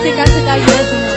santificar-se da igreja.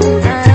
爱